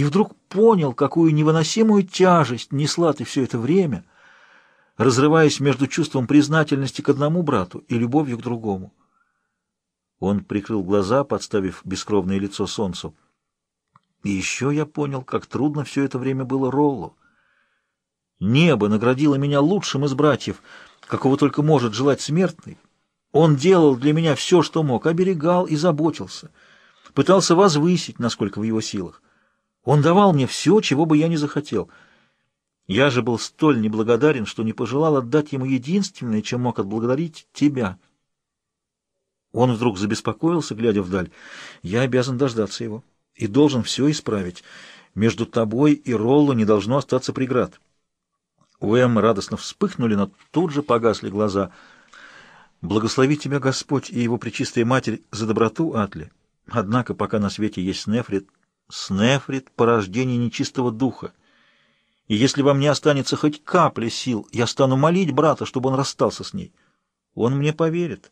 и вдруг понял, какую невыносимую тяжесть несла ты все это время, разрываясь между чувством признательности к одному брату и любовью к другому. Он прикрыл глаза, подставив бескровное лицо солнцу. И еще я понял, как трудно все это время было Роллу. Небо наградило меня лучшим из братьев, какого только может желать смертный. Он делал для меня все, что мог, оберегал и заботился, пытался возвысить, насколько в его силах. Он давал мне все, чего бы я не захотел. Я же был столь неблагодарен, что не пожелал отдать ему единственное, чем мог отблагодарить тебя. Он вдруг забеспокоился, глядя вдаль. Я обязан дождаться его и должен все исправить. Между тобой и Ролло не должно остаться преград. У Эм радостно вспыхнули, но тут же погасли глаза. «Благослови тебя Господь и его пречистая Матерь за доброту, Атли. Однако, пока на свете есть Снефрит, Снефрит — порождение нечистого духа. И если во мне останется хоть капля сил, я стану молить брата, чтобы он расстался с ней. Он мне поверит,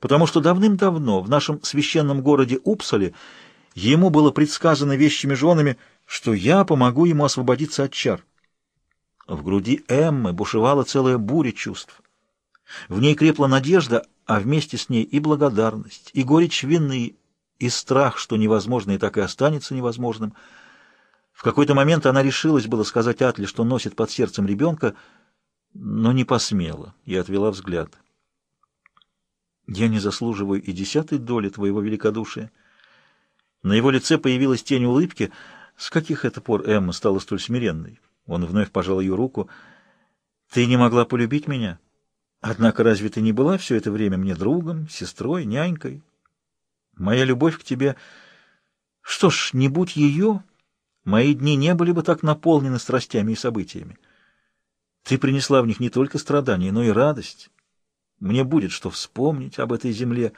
потому что давным-давно в нашем священном городе Упсале Ему было предсказано вещими женами, что я помогу ему освободиться от чар. В груди Эммы бушевала целая буря чувств. В ней крепла надежда, а вместе с ней и благодарность, и горечь вины, и страх, что невозможное так и останется невозможным. В какой-то момент она решилась было сказать Атли, что носит под сердцем ребенка, но не посмела и отвела взгляд. «Я не заслуживаю и десятой доли твоего великодушия». На его лице появилась тень улыбки. С каких это пор Эмма стала столь смиренной? Он вновь пожал ее руку. «Ты не могла полюбить меня? Однако разве ты не была все это время мне другом, сестрой, нянькой? Моя любовь к тебе... Что ж, не будь ее, мои дни не были бы так наполнены страстями и событиями. Ты принесла в них не только страдания, но и радость. Мне будет что вспомнить об этой земле»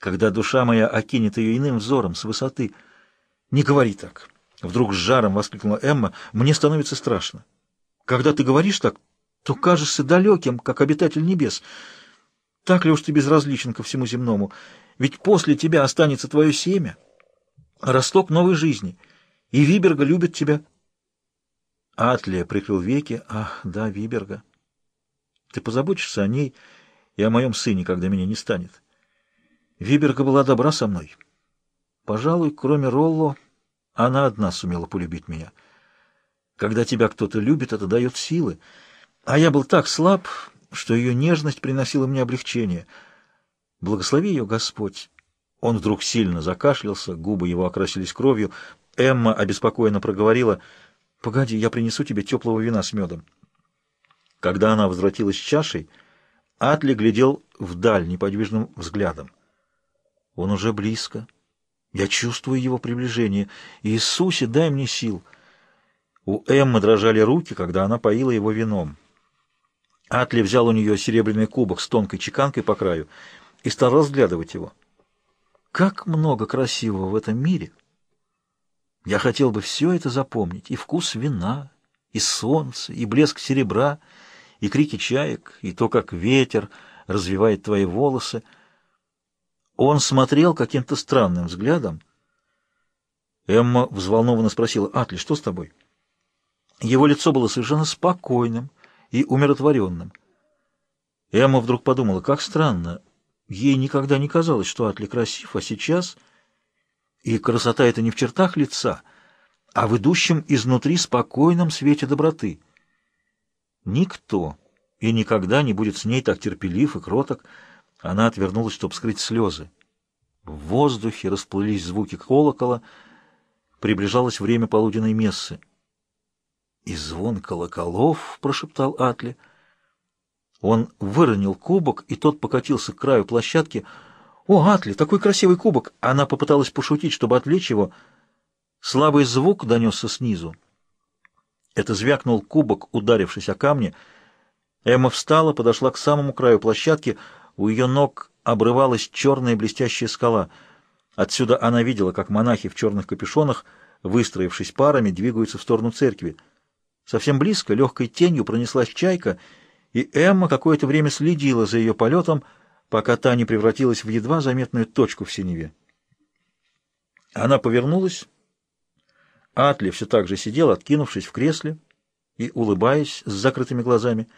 когда душа моя окинет ее иным взором с высоты. «Не говори так!» — вдруг с жаром воскликнула Эмма. «Мне становится страшно. Когда ты говоришь так, то кажешься далеким, как обитатель небес. Так ли уж ты безразличен ко всему земному? Ведь после тебя останется твое семя, росток новой жизни, и Виберга любит тебя». Атлия прикрыл веки. «Ах, да, Виберга. Ты позаботишься о ней и о моем сыне, когда меня не станет». Виберга была добра со мной. Пожалуй, кроме Ролло, она одна сумела полюбить меня. Когда тебя кто-то любит, это дает силы. А я был так слаб, что ее нежность приносила мне облегчение. Благослови ее, Господь. Он вдруг сильно закашлялся, губы его окрасились кровью. Эмма обеспокоенно проговорила, «Погоди, я принесу тебе теплого вина с медом». Когда она возвратилась с чашей, Атли глядел вдаль неподвижным взглядом. Он уже близко. Я чувствую его приближение. Иисусе, дай мне сил. У Эммы дрожали руки, когда она поила его вином. Атли взял у нее серебряный кубок с тонкой чеканкой по краю и стал разглядывать его. Как много красивого в этом мире! Я хотел бы все это запомнить, и вкус вина, и солнце, и блеск серебра, и крики чаек, и то, как ветер развивает твои волосы — он смотрел каким-то странным взглядом. Эмма взволнованно спросила, «Атли, что с тобой?» Его лицо было совершенно спокойным и умиротворенным. Эмма вдруг подумала, как странно. Ей никогда не казалось, что Атли красив, а сейчас... И красота это не в чертах лица, а в идущем изнутри спокойном свете доброты. Никто и никогда не будет с ней так терпелив и кроток, она отвернулась, чтобы скрыть слезы. В воздухе расплылись звуки колокола. Приближалось время полуденной мессы. «И звон колоколов!» — прошептал Атли. Он выронил кубок, и тот покатился к краю площадки. «О, Атли, такой красивый кубок!» Она попыталась пошутить, чтобы отвлечь его. Слабый звук донесся снизу. Это звякнул кубок, ударившись о камни. Эмма встала, подошла к самому краю площадки — у ее ног обрывалась черная блестящая скала. Отсюда она видела, как монахи в черных капюшонах, выстроившись парами, двигаются в сторону церкви. Совсем близко, легкой тенью пронеслась чайка, и Эмма какое-то время следила за ее полетом, пока та не превратилась в едва заметную точку в синеве. Она повернулась, Атли все так же сидел, откинувшись в кресле и улыбаясь с закрытыми глазами.